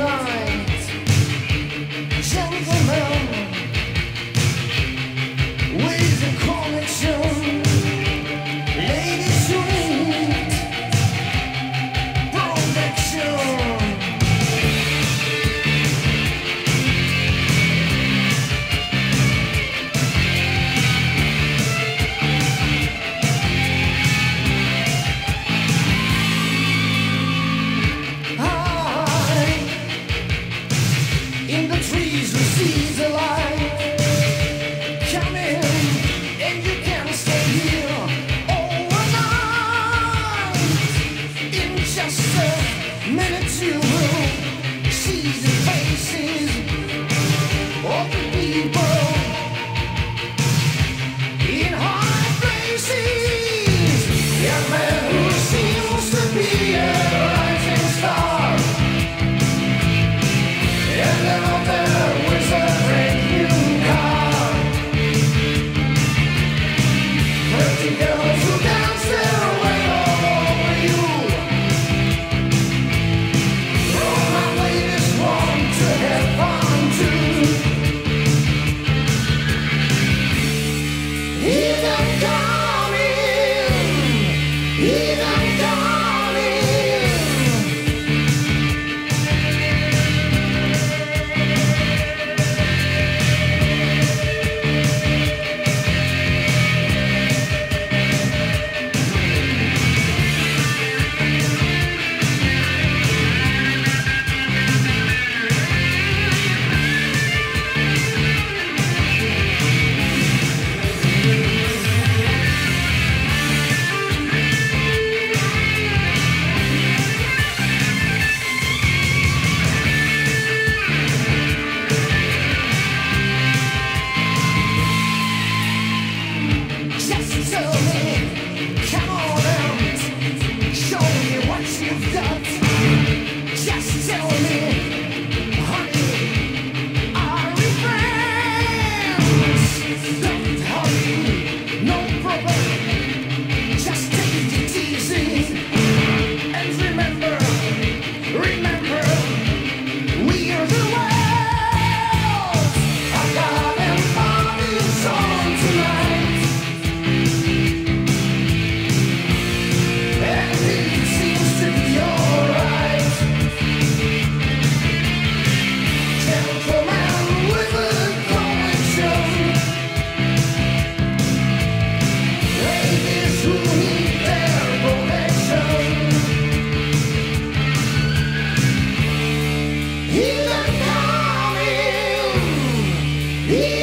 night, gentlemen. Yeah.